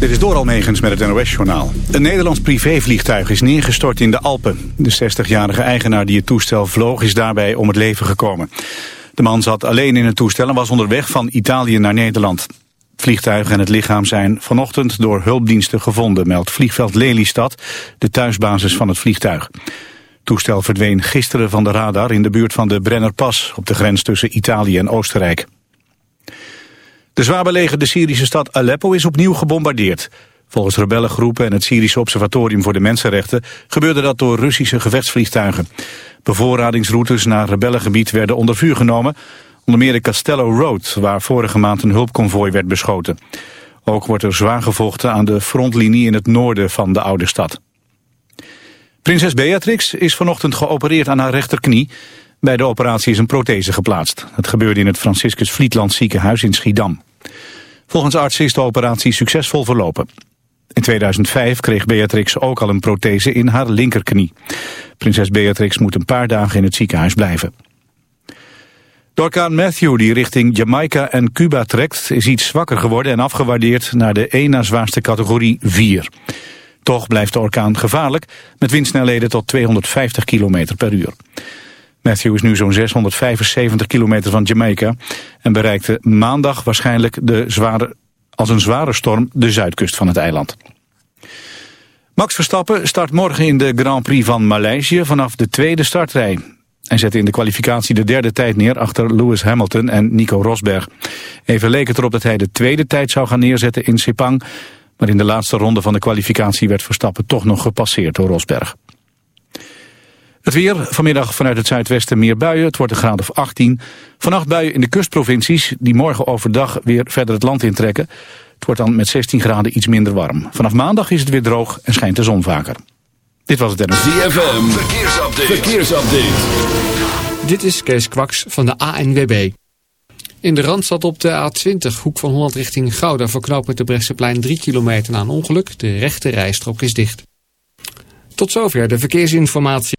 Dit is door Almegens met het NOS-journaal. Een Nederlands privévliegtuig is neergestort in de Alpen. De 60-jarige eigenaar die het toestel vloog is daarbij om het leven gekomen. De man zat alleen in het toestel en was onderweg van Italië naar Nederland. Het vliegtuig en het lichaam zijn vanochtend door hulpdiensten gevonden... meldt vliegveld Lelystad, de thuisbasis van het vliegtuig. Het toestel verdween gisteren van de radar in de buurt van de Brennerpas... op de grens tussen Italië en Oostenrijk. De zwaar belegerde Syrische stad Aleppo is opnieuw gebombardeerd. Volgens rebellengroepen en het Syrische Observatorium voor de Mensenrechten gebeurde dat door Russische gevechtsvliegtuigen. Bevoorradingsroutes naar rebellengebied werden onder vuur genomen, onder meer de Castello Road, waar vorige maand een hulpconvooi werd beschoten. Ook wordt er zwaar gevochten aan de frontlinie in het noorden van de oude stad. Prinses Beatrix is vanochtend geopereerd aan haar rechterknie. Bij de operatie is een prothese geplaatst. Het gebeurde in het Franciscus Vlietland ziekenhuis in Schiedam. Volgens artsen is de operatie succesvol verlopen. In 2005 kreeg Beatrix ook al een prothese in haar linkerknie. Prinses Beatrix moet een paar dagen in het ziekenhuis blijven. De orkaan Matthew, die richting Jamaica en Cuba trekt, is iets zwakker geworden en afgewaardeerd naar de 1 na zwaarste categorie 4. Toch blijft de orkaan gevaarlijk, met windsnelheden tot 250 km per uur. Matthew is nu zo'n 675 kilometer van Jamaica en bereikte maandag waarschijnlijk de zware, als een zware storm de zuidkust van het eiland. Max Verstappen start morgen in de Grand Prix van Maleisië vanaf de tweede startrij. Hij zette in de kwalificatie de derde tijd neer achter Lewis Hamilton en Nico Rosberg. Even leek het erop dat hij de tweede tijd zou gaan neerzetten in Sepang, maar in de laatste ronde van de kwalificatie werd Verstappen toch nog gepasseerd door Rosberg. Het weer, vanmiddag vanuit het zuidwesten meer buien. Het wordt een graad of 18. Vannacht buien in de kustprovincies die morgen overdag weer verder het land intrekken. Het wordt dan met 16 graden iets minder warm. Vanaf maandag is het weer droog en schijnt de zon vaker. Dit was het NS. ZFM, verkeersupdate. verkeersupdate. Dit is Kees Kwaks van de ANWB. In de Randstad op de A20, hoek van Holland richting Gouda... verknoopt met de Bresseplein 3 kilometer na een ongeluk. De rechte rijstrook is dicht. Tot zover de verkeersinformatie.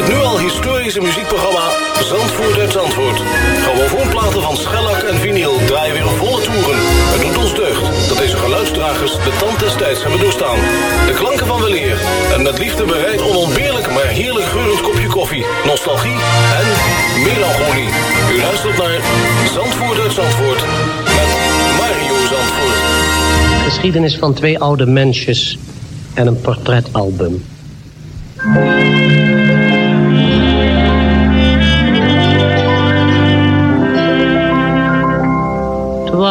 Het nu al historische muziekprogramma Zandvoort uit Zandvoort. Grammofoonplaten van schellak en vinyl draaien weer volle toeren. Het doet ons deugd dat deze geluidsdragers de tand des tijds hebben doorstaan. De klanken van weleer en met liefde bereid onontbeerlijk maar heerlijk geurend kopje koffie, nostalgie en melancholie. U luistert naar Zandvoort uit Zandvoort met Mario Zandvoort. geschiedenis van twee oude mensjes en een portretalbum.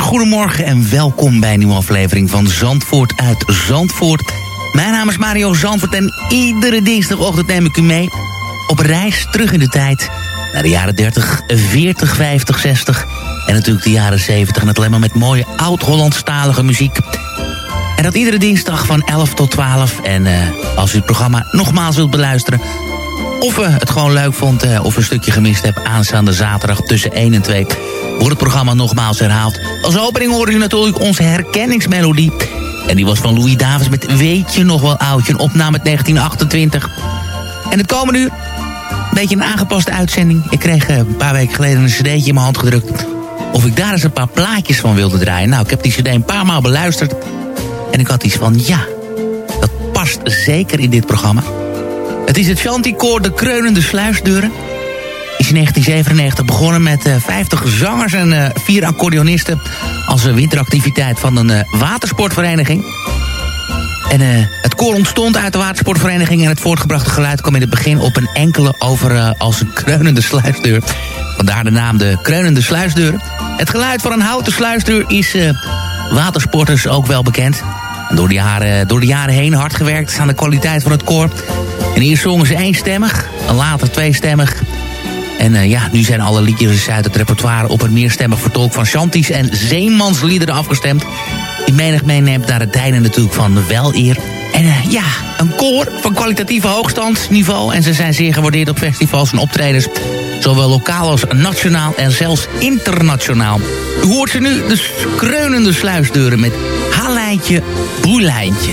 Goedemorgen en welkom bij een nieuwe aflevering van Zandvoort uit Zandvoort. Mijn naam is Mario Zandvoort en iedere dinsdagochtend neem ik u mee op reis terug in de tijd. Naar de jaren 30, 40, 50, 60 en natuurlijk de jaren 70. En het alleen maar met mooie oud-Hollandstalige muziek. En dat iedere dinsdag van 11 tot 12. En eh, als u het programma nogmaals wilt beluisteren... of u het gewoon leuk vond eh, of een stukje gemist hebt... aanstaande zaterdag tussen 1 en 2 wordt het programma nogmaals herhaald. Als opening hoorde u natuurlijk onze herkenningsmelodie. En die was van Louis Davis met Weet je nog wel oudje, een opname uit 1928. En het komende uur, een beetje een aangepaste uitzending. Ik kreeg eh, een paar weken geleden een cd'tje in mijn hand gedrukt... of ik daar eens een paar plaatjes van wilde draaien. Nou, ik heb die cd een paar maal beluisterd... en ik had iets van, ja, dat past zeker in dit programma. Het is het Chanticoor De Kreunende Sluisdeuren is in 1997 begonnen met eh, 50 zangers en eh, vier accordeonisten... als een winteractiviteit van een eh, watersportvereniging. En eh, het koor ontstond uit de watersportvereniging... en het voortgebrachte geluid kwam in het begin op een enkele over eh, als een kreunende sluisdeur. Vandaar de naam de kreunende sluisdeur. Het geluid van een houten sluisdeur is eh, watersporters ook wel bekend. En door de, jaren, door de jaren heen hard gewerkt aan de kwaliteit van het koor. En eerst zongen ze eenstemmig, en later tweestemmig... En eh, ja, nu zijn alle liedjes uit het repertoire op een meerstemmig vertolk van Chanties en Zeemansliederen afgestemd. Die menig meeneemt naar het tijden natuurlijk van wel eer. En eh, ja, een koor van kwalitatieve hoogstandsniveau. En ze zijn zeer gewaardeerd op festivals en optredens. Zowel lokaal als nationaal en zelfs internationaal. U hoort ze nu, de kreunende sluisdeuren met Halleintje, Boeleintje.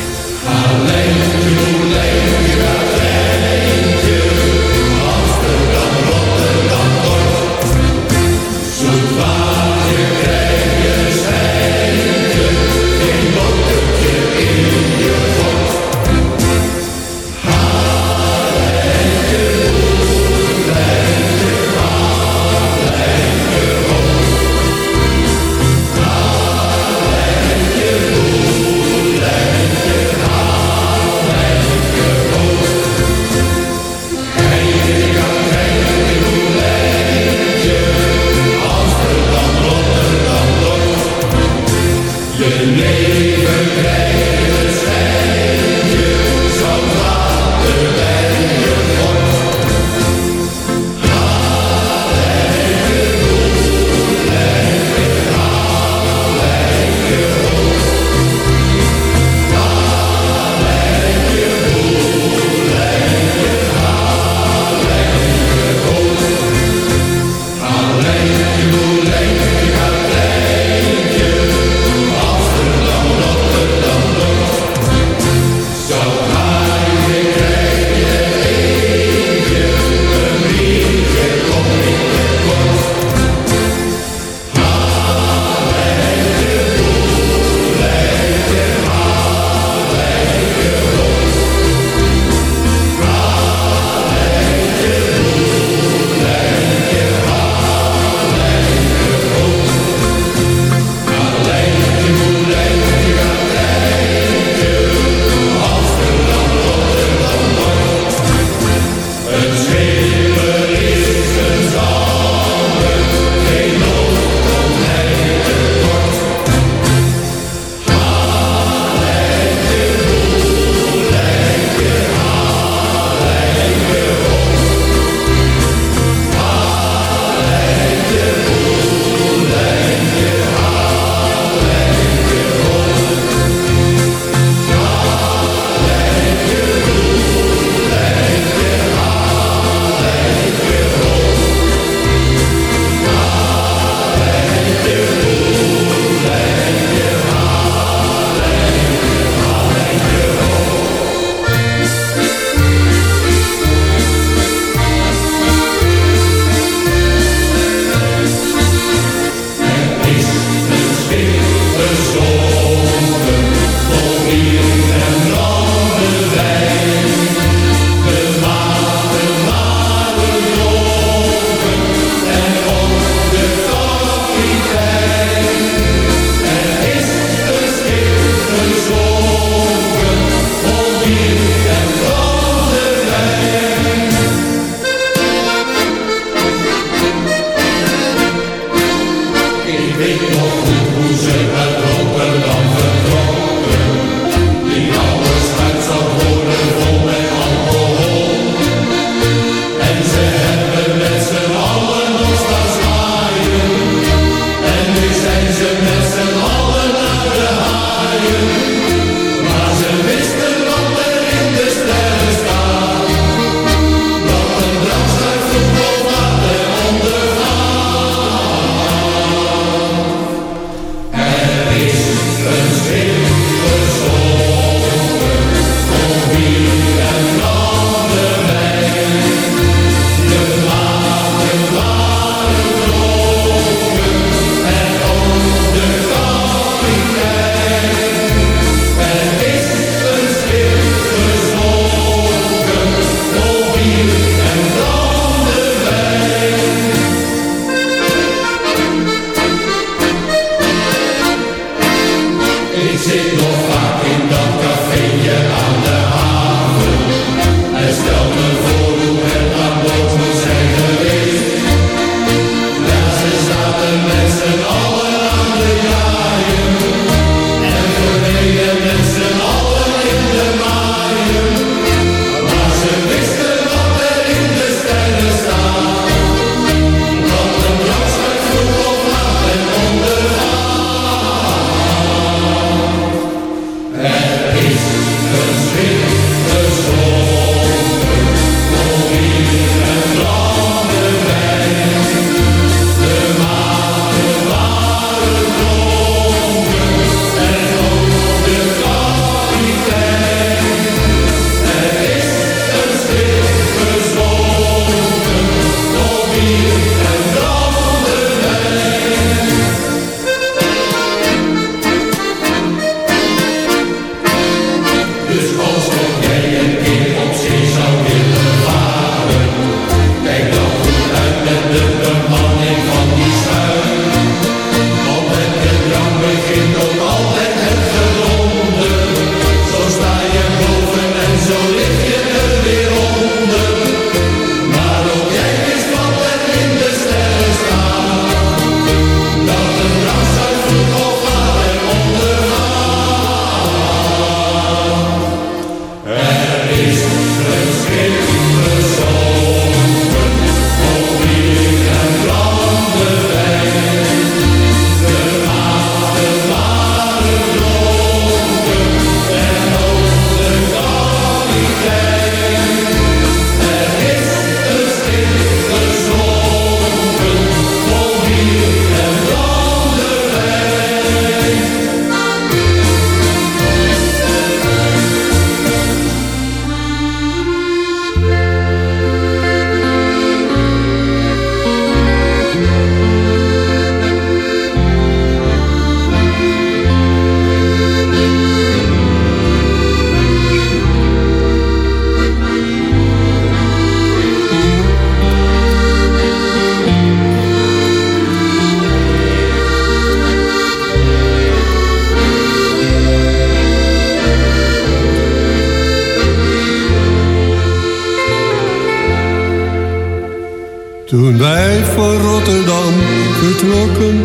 Toen wij van Rotterdam vertrokken,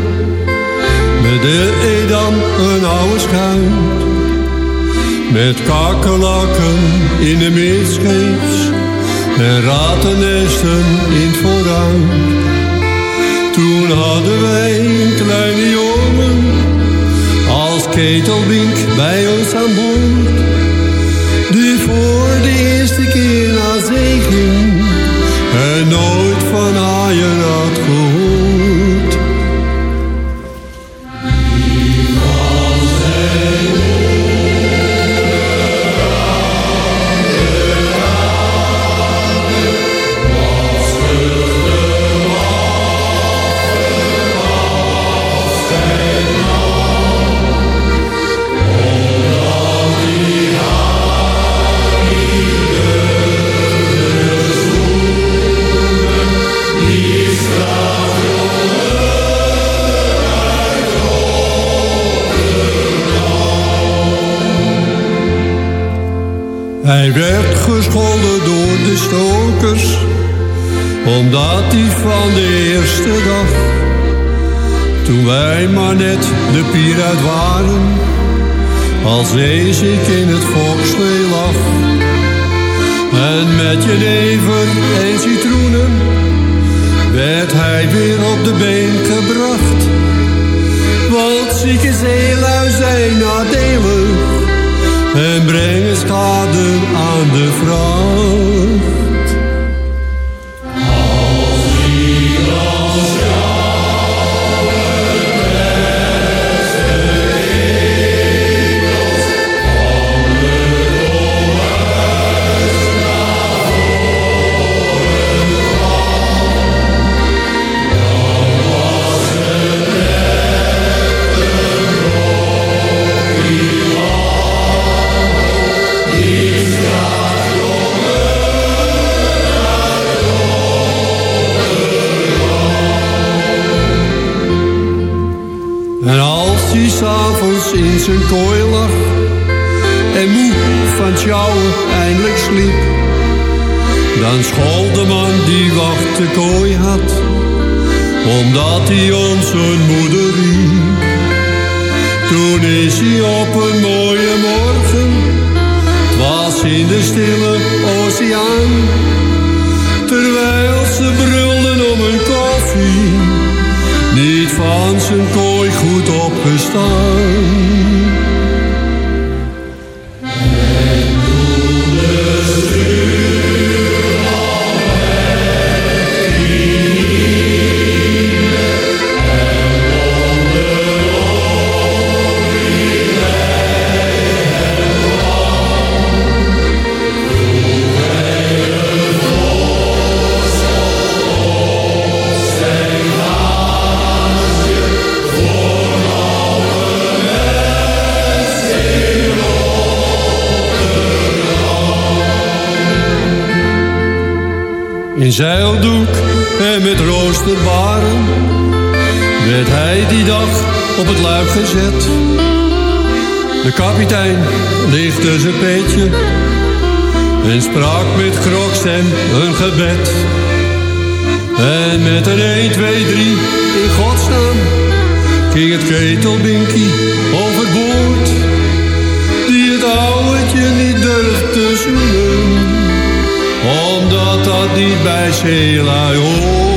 met de Edam een oude schuit. Met kakkerlakken in de midscheeps en ratennesten in het vooruit. Toen hadden wij een kleine jongen als ketelbink bij ons aan boord. Die voor de eerste keer naar zee ging en nooit van haaien had gehoord. Hij werd gescholden door de stokers, omdat hij van de eerste dag, toen wij maar net de pier uit waren, als ik in het volkslee lag. En met jenever en citroenen werd hij weer op de been gebracht. Want zieke zeelui zijn nadelig en brengen schade aan de vracht. Op het luik gezet. De kapitein lichtte zijn petje en sprak met krokstem een gebed. En met een 1, 2, 3 in godsnaam ging het ketelbinkie overboord. Die het ouwtje niet durft te zoenen omdat dat niet bij zeelui hoort.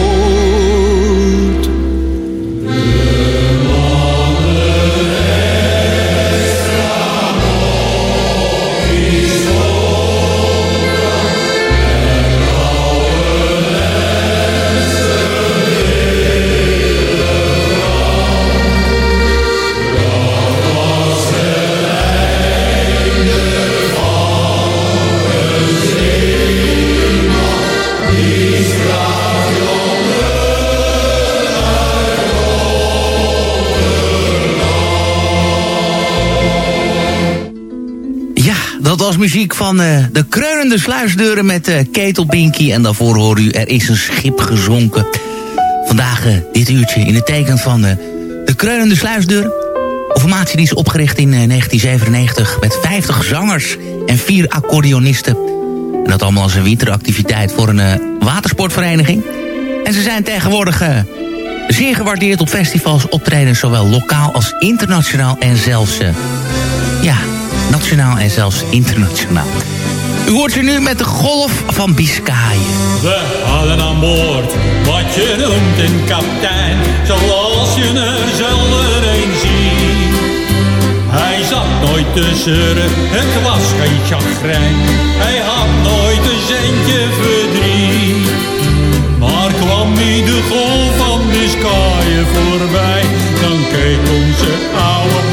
Was muziek van eh, de kreunende sluisdeuren met uh, Ketelbinky. En daarvoor hoor u Er is een schip gezonken. Vandaag eh, dit uurtje in het teken van de kreunende sluisdeuren. Een formatie die is opgericht in 1997 met 50 zangers en 4 accordeonisten. En dat allemaal als een winteractiviteit voor een watersportvereniging. En ze zijn tegenwoordig eh, zeer gewaardeerd op festivals, optreden, zowel lokaal als internationaal en zelfs, eh, ja, nationaal en zelfs internationaal. U hoort ze nu met de golf van Biscayen. We hadden aan boord wat je noemt een kaptein, zoals je er zelden een ziet. Hij zat nooit te zeuren, het was geen chagrijn. Hij had nooit een centje verdriet. Maar kwam hij de golf van Biscayen voorbij, dan keek onze ouwe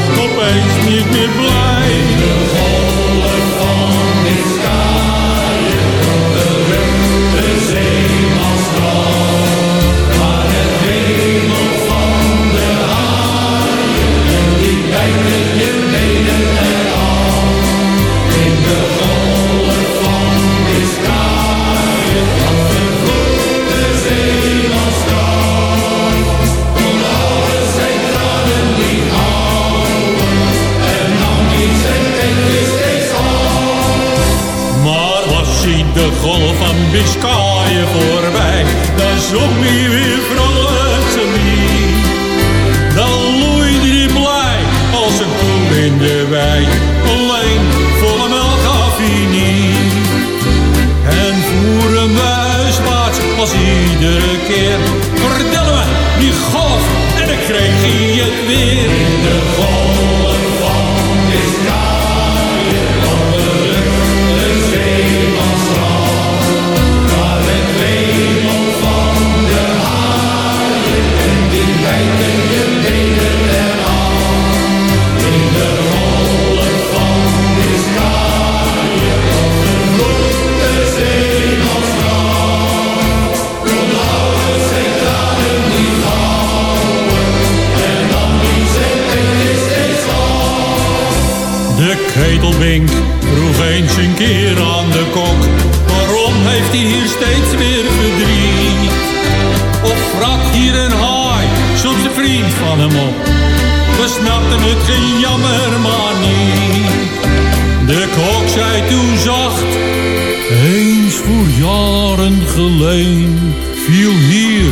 viel hier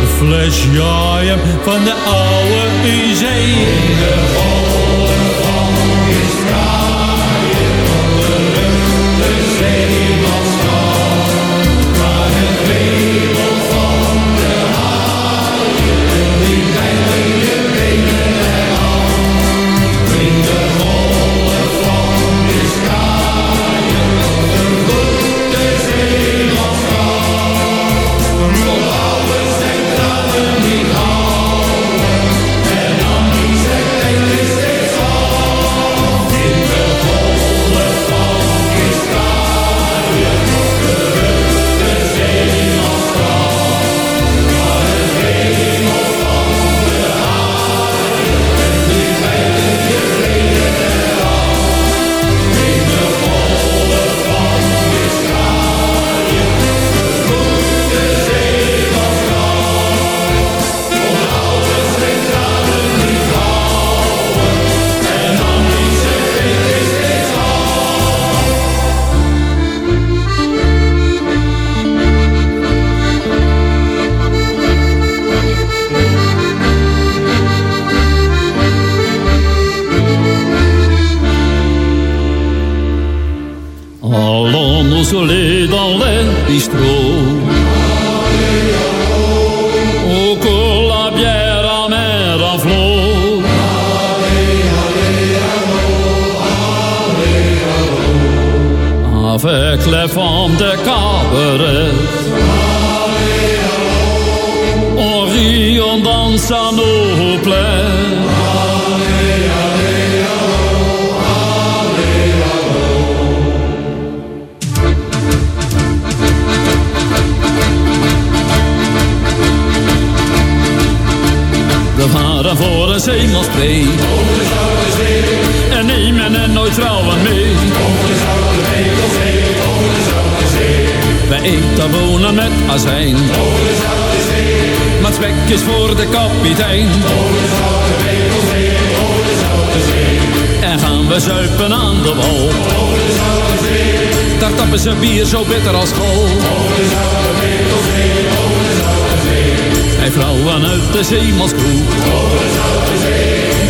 een fles van de oude zee. Bistrots. Où coule la bière. Avec les femmes de cabaret. On rit, on danse à nos plaies. mee. En neem men en nooit trouwen mee. Over de Gouden zee, over de Zee. Wij eten wonen met azijn. Over de Zee. Maar spek is voor de kapitein. Over de Zee, over de Zee. En gaan we zuipen aan de wal. Over de Zee. Daar tappen ze bier zo bitter als kool. Over de Zee, over de Zee. En vrouwen uit de zeemansgroep. Over de Zee.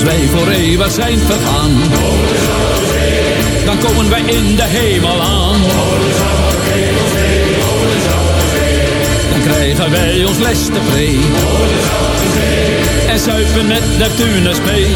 als wij voor eeuwig zijn vergaan. Dan komen wij in de hemel aan. Dan krijgen wij ons les te vree. En zuipen met Neptunus mee.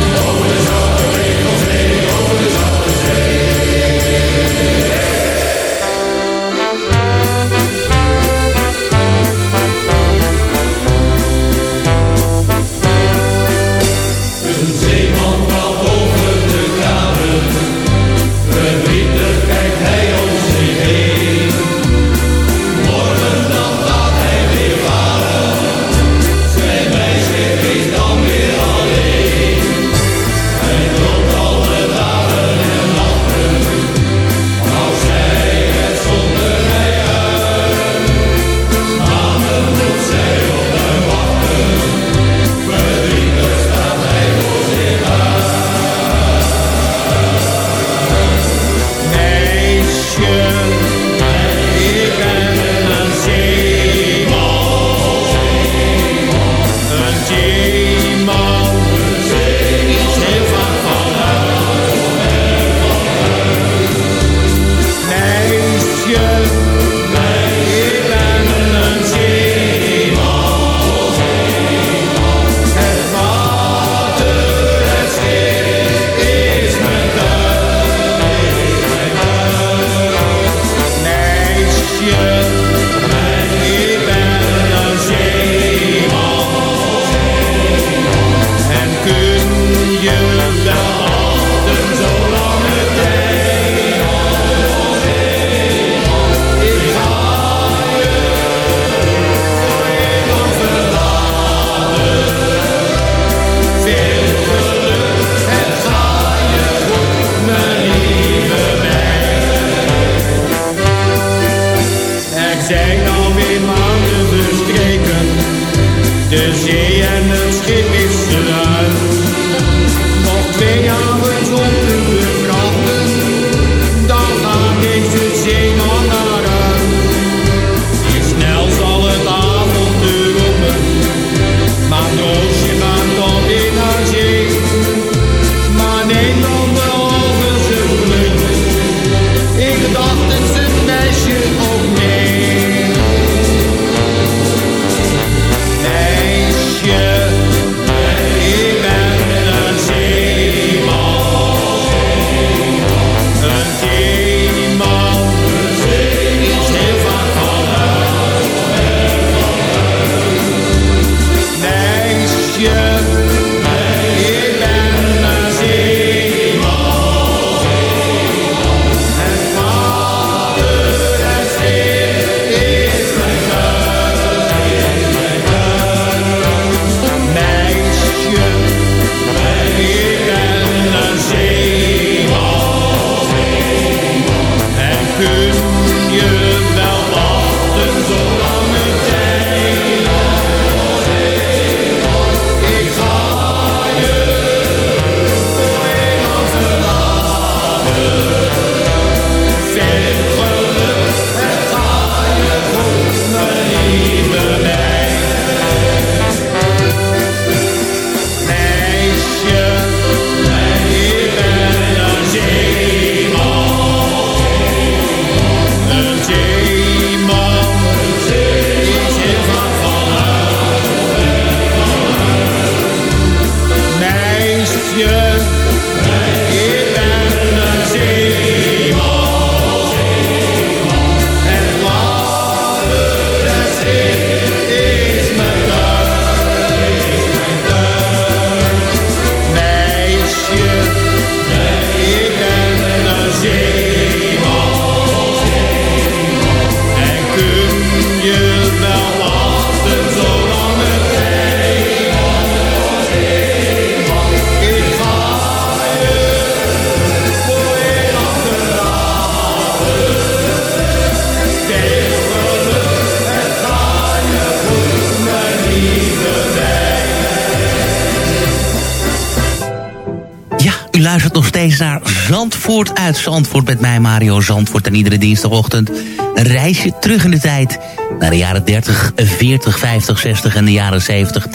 Uit Zandvoort... met mij Mario Zandvoort en iedere dinsdagochtend... een reisje terug in de tijd... naar de jaren 30, 40, 50, 60 en de jaren 70.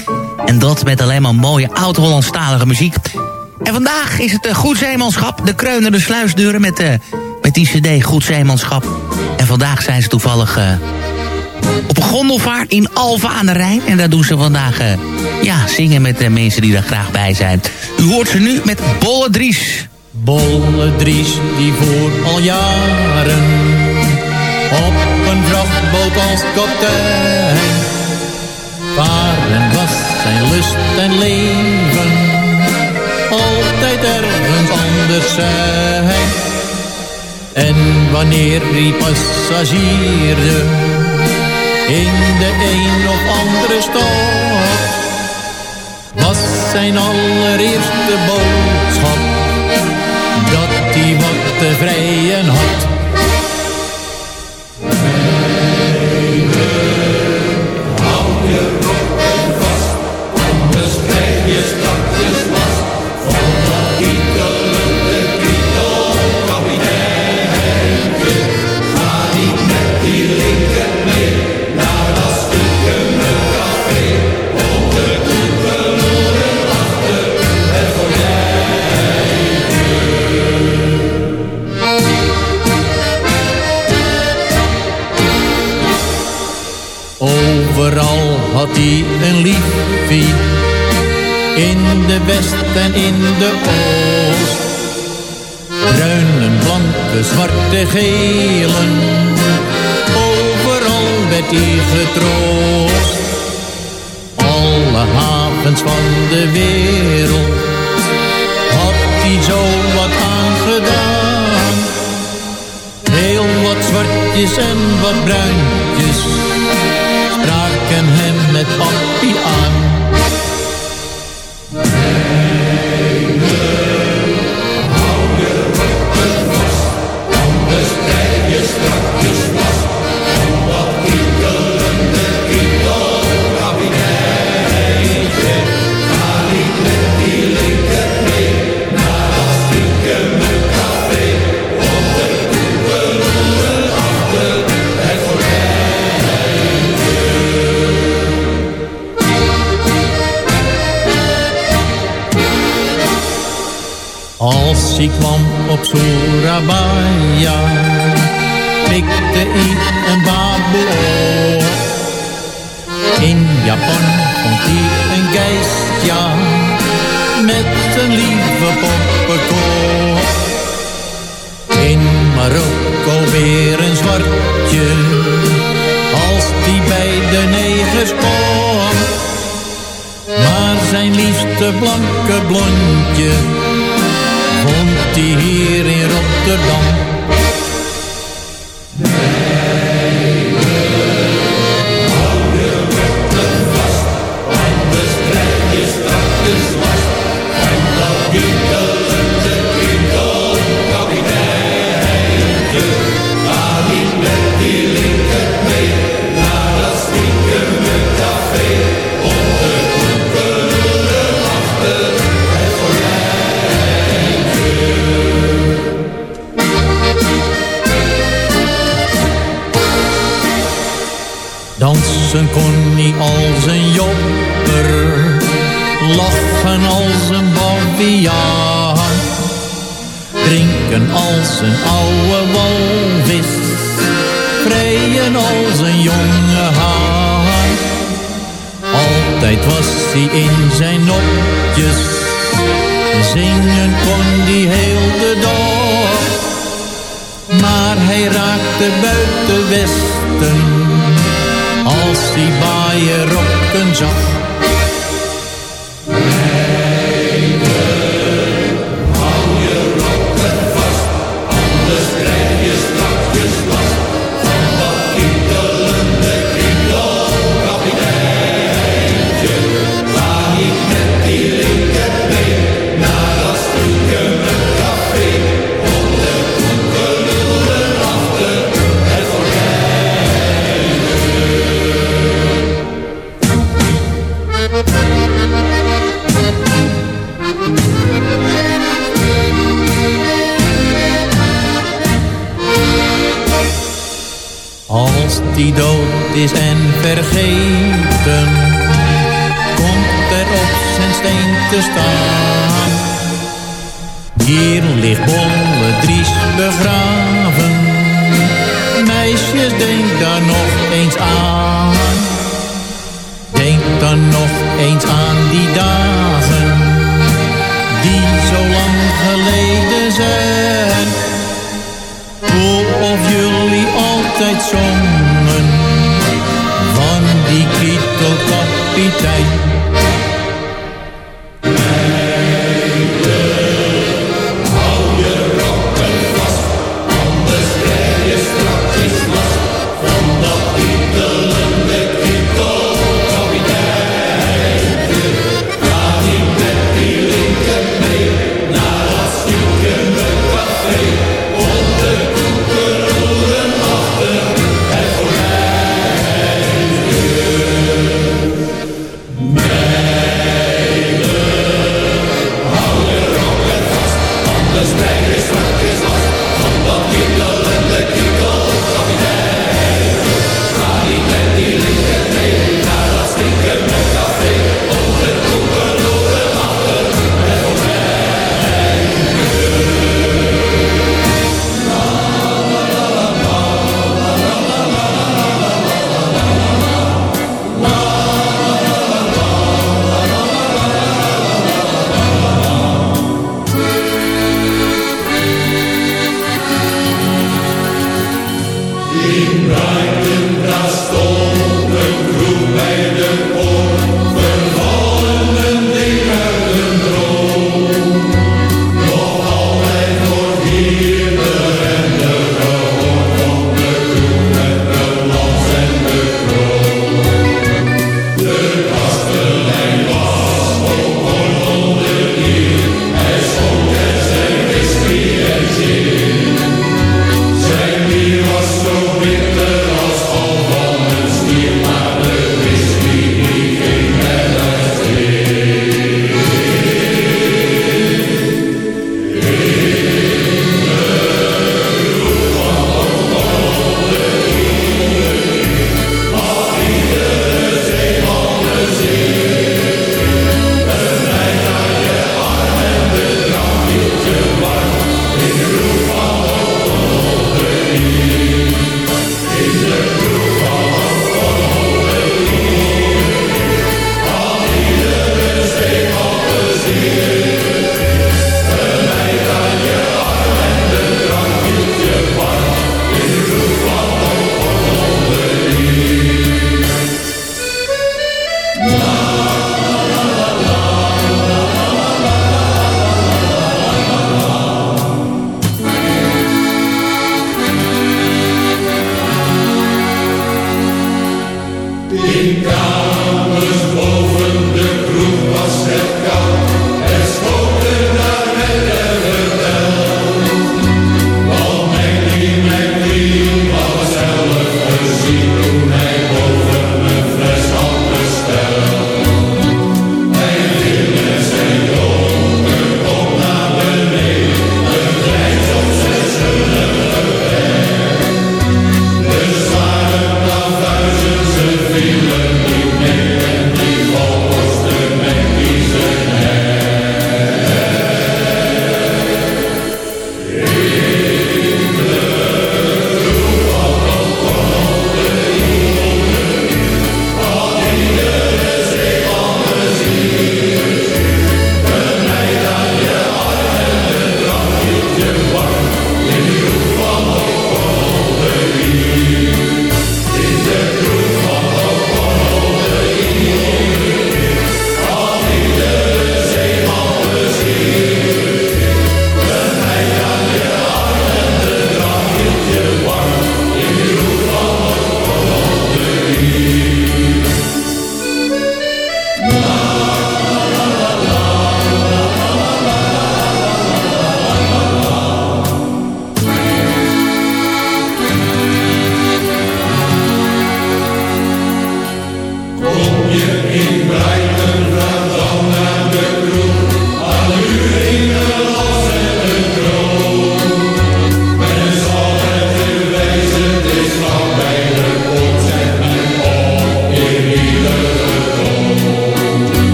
En dat met alleen maar mooie oud-Hollandstalige muziek. En vandaag is het uh, Goed Zeemanschap, de kreunende sluisdeuren... met, uh, met die cd Goed Zeemanschap. En vandaag zijn ze toevallig... Uh, op een gondelvaart in Alfa aan de Rijn. En daar doen ze vandaag ja, zingen met de mensen die daar graag bij zijn. U hoort ze nu met Bolle Dries. Bolle Dries die voor al jaren op een vrachtboot als kaptein. Varen was zijn lust en leven, altijd ergens anders zijn. En wanneer die passagierde in de een of andere stad. Was zijn allereerste boodschap wat te de west en in de oost. Bruine, blanke, zwarte, gelen. Overal werd hij getroost. Alle havens van de wereld had hij zo wat aangedaan. Heel wat zwartjes en wat bruintjes spraken hem met papi aan. Ik kwam op Surabaya, pikte ik een baboe. In Japan vond hij een geest, ja, met een lieve poppenkop. In Marokko weer een zwartje, als die bij de negers kwam. Maar zijn liefste blanke blondje hij hier in Rotterdam. Staan. Hier ligt Bolle Dries begraven, meisjes denk daar nog eens aan. Denk dan nog eens aan die dagen, die zo lang geleden zijn. Hoe of jullie altijd zongen, van die kietelkapitein.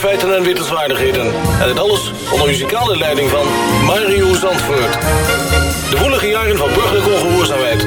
Feiten en wittelswaardigheden. En het alles onder muzikale leiding van Mario Zandvoort. De woelige jaren van burgerlijke ongehoorzaamheid,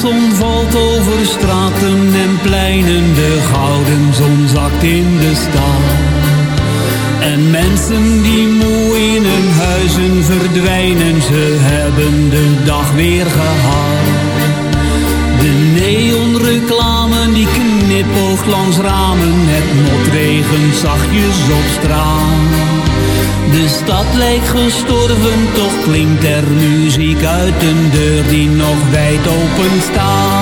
avondzon valt over straten en pleinen, de gouden zon zakt in de stad. En mensen die moe in hun huizen verdwijnen, ze hebben de dag weer gehad. De neonreclame die knipoogt langs ramen, het motregent zachtjes op straat. De stad lijkt gestorven, toch klinkt er muziek uit een deur die nog wijd open staat.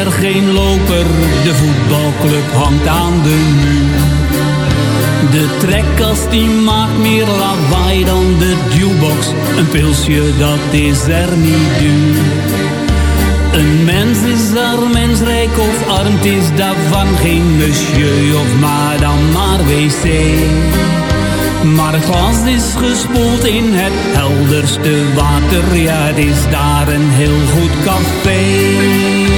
Er geen loper. De voetbalclub hangt aan de muur. De trekkast die maakt meer lawaai dan de jukebox. Een pilsje, dat is er niet duur. Een mens is arm, mensrijk of arm, het is daarvan geen monsieur of madame, maar wc. Maar het glas is gespoeld in het helderste water, ja, het is daar een heel goed café.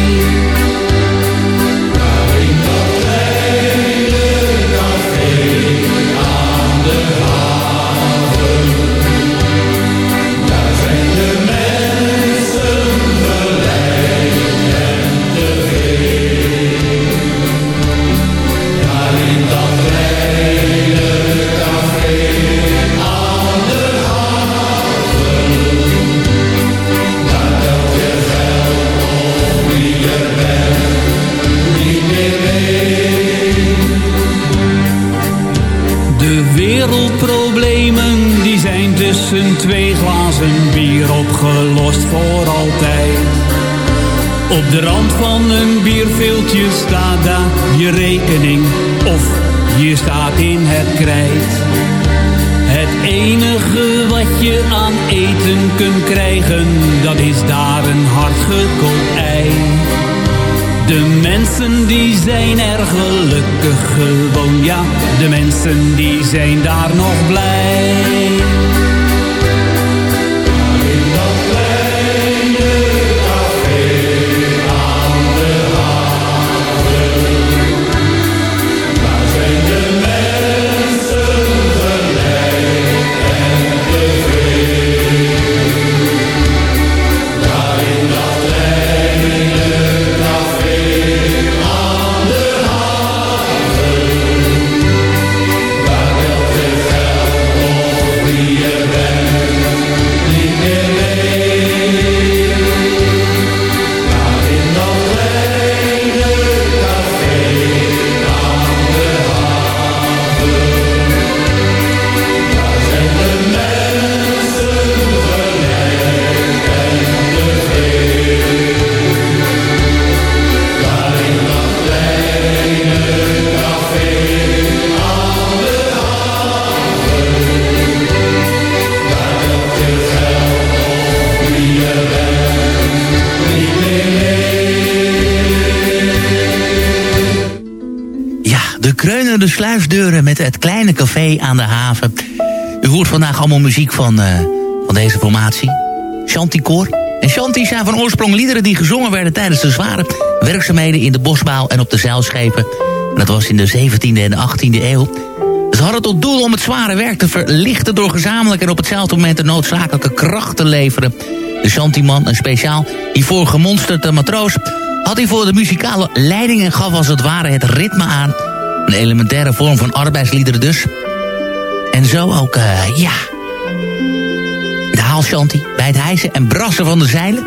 Die zijn daar nog blij. Sluisdeuren met het kleine café aan de haven. U hoort vandaag allemaal muziek van, uh, van deze formatie. Chanticoor. En Chanti zijn van oorsprong liederen die gezongen werden tijdens de zware werkzaamheden in de bosbouw en op de zeilschepen. En dat was in de 17e en 18e eeuw. Ze hadden tot doel om het zware werk te verlichten door gezamenlijk en op hetzelfde moment de noodzakelijke kracht te leveren. De Chantiman, een speciaal hiervoor gemonsterde matroos, had hiervoor de muzikale leiding en gaf als het ware het ritme aan. Een elementaire vorm van arbeidsliederen dus. En zo ook, uh, ja... De haalshanti bij het hijsen en brassen van de zeilen.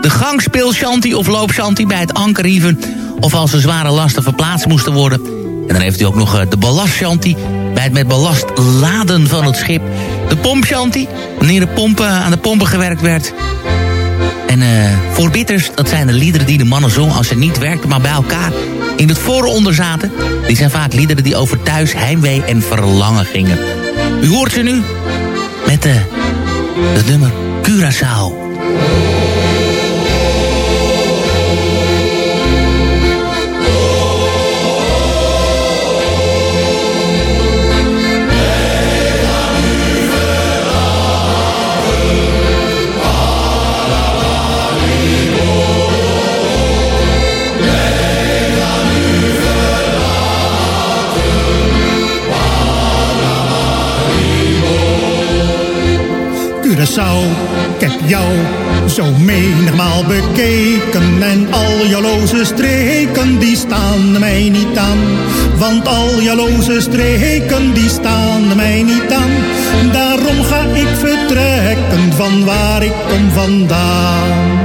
De gangspeelshanti of loopshanti bij het ankerhieven... of als de zware lasten verplaatst moesten worden. En dan heeft u ook nog uh, de ballastshanti bij het met ballast laden van het schip. De pompshanti, wanneer de pompen, aan de pompen gewerkt werd. En uh, voorbitters, dat zijn de liederen die de mannen zongen als ze niet werkten, maar bij elkaar in het vooronder zaten. Die zijn vaak liederen die over thuis, heimwee en verlangen gingen. U hoort ze nu met de, nummer Curaçao. Curaçao, ik heb jou zo menigmaal bekeken en al jaloze streken die staan mij niet aan. Want al jaloze streken die staan mij niet aan. Daarom ga ik vertrekken van waar ik kom vandaan.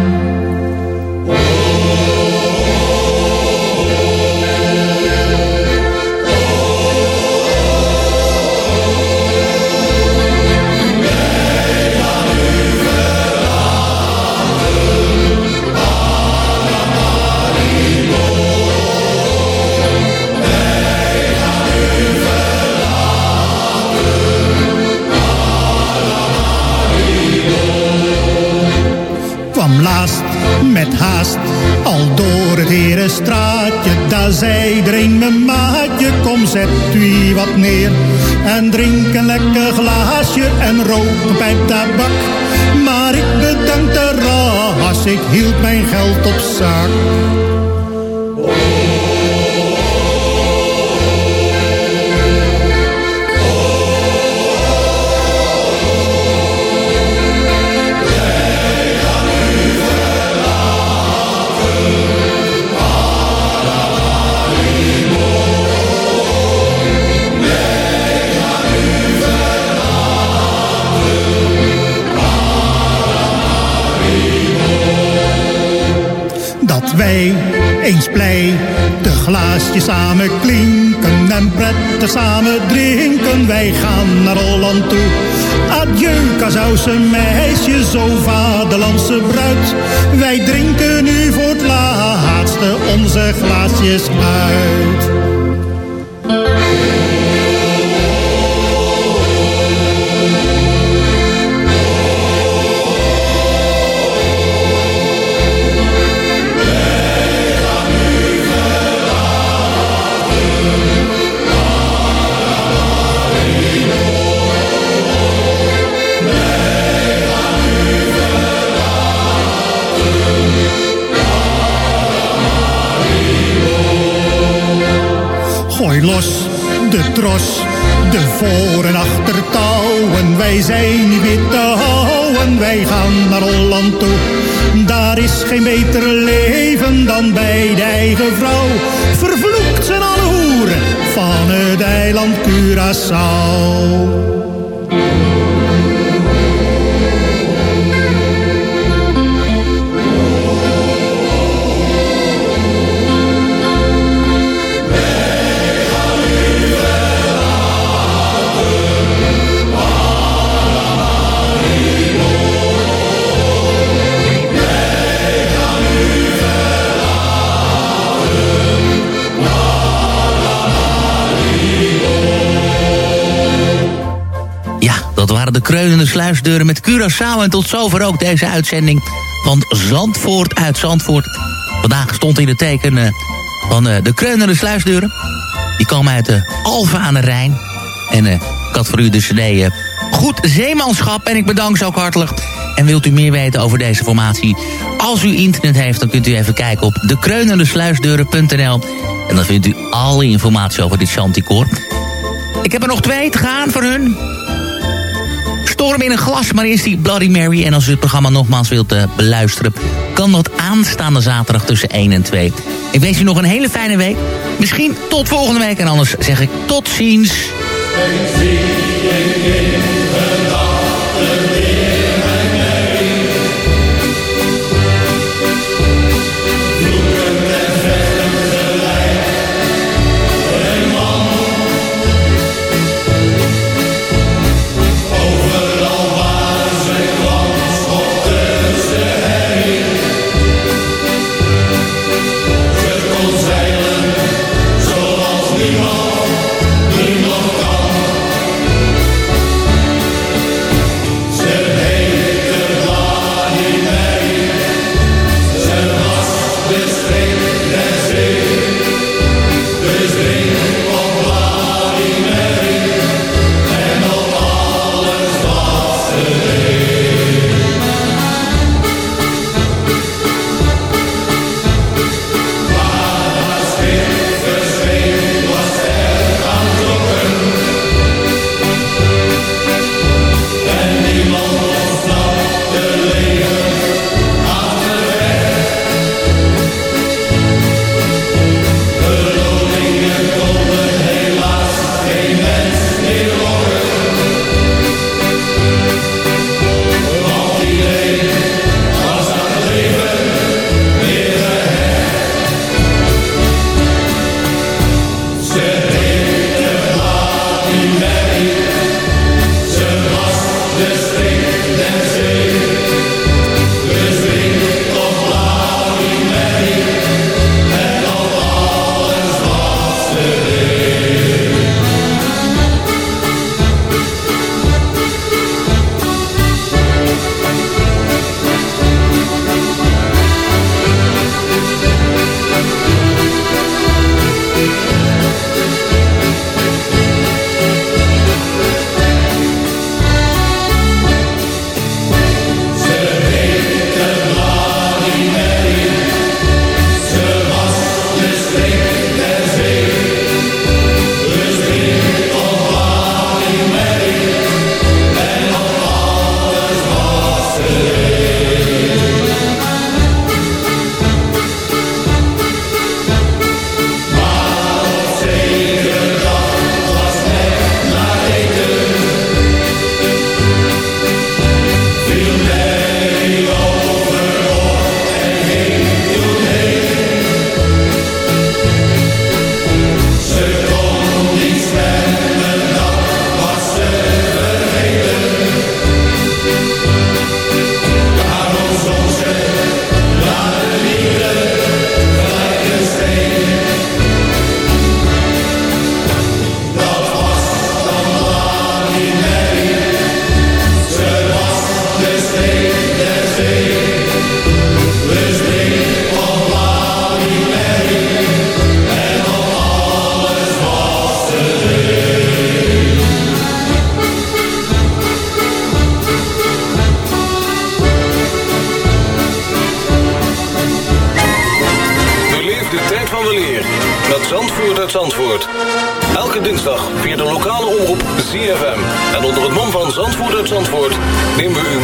Met haast al door het herenstraatje. Daar zei een mijn maatje, kom zet u wat neer. En drink een lekker glaasje en rook een pijp tabak. Maar ik bedank de ras, ik hield mijn geld op zak. Eens blij de glaasjes samen klinken en prettig samen drinken. Wij gaan naar Holland toe. Adieu, Kazauwse meisje, zo vaderlandse bruid. Wij drinken nu voor het laatste onze glaasjes uit. Sluisdeuren met Curaçao. En tot zover ook deze uitzending van Zandvoort uit Zandvoort. Vandaag stond in het teken eh, van eh, de Kreunende Sluisdeuren. Die komen uit de Alfa aan de Rijn. En eh, ik had voor u de cd eh, Goed Zeemanschap. En ik bedank ze ook hartelijk. En wilt u meer weten over deze formatie? Als u internet heeft, dan kunt u even kijken op dekreunendesluisdeuren.nl. En dan vindt u alle informatie over dit Chanticoor. Ik heb er nog twee te gaan voor hun. Storm in een glas, maar eerst die Bloody Mary. En als u het programma nogmaals wilt uh, beluisteren... kan dat aanstaande zaterdag tussen 1 en 2. Ik wens u nog een hele fijne week. Misschien tot volgende week. En anders zeg ik tot ziens.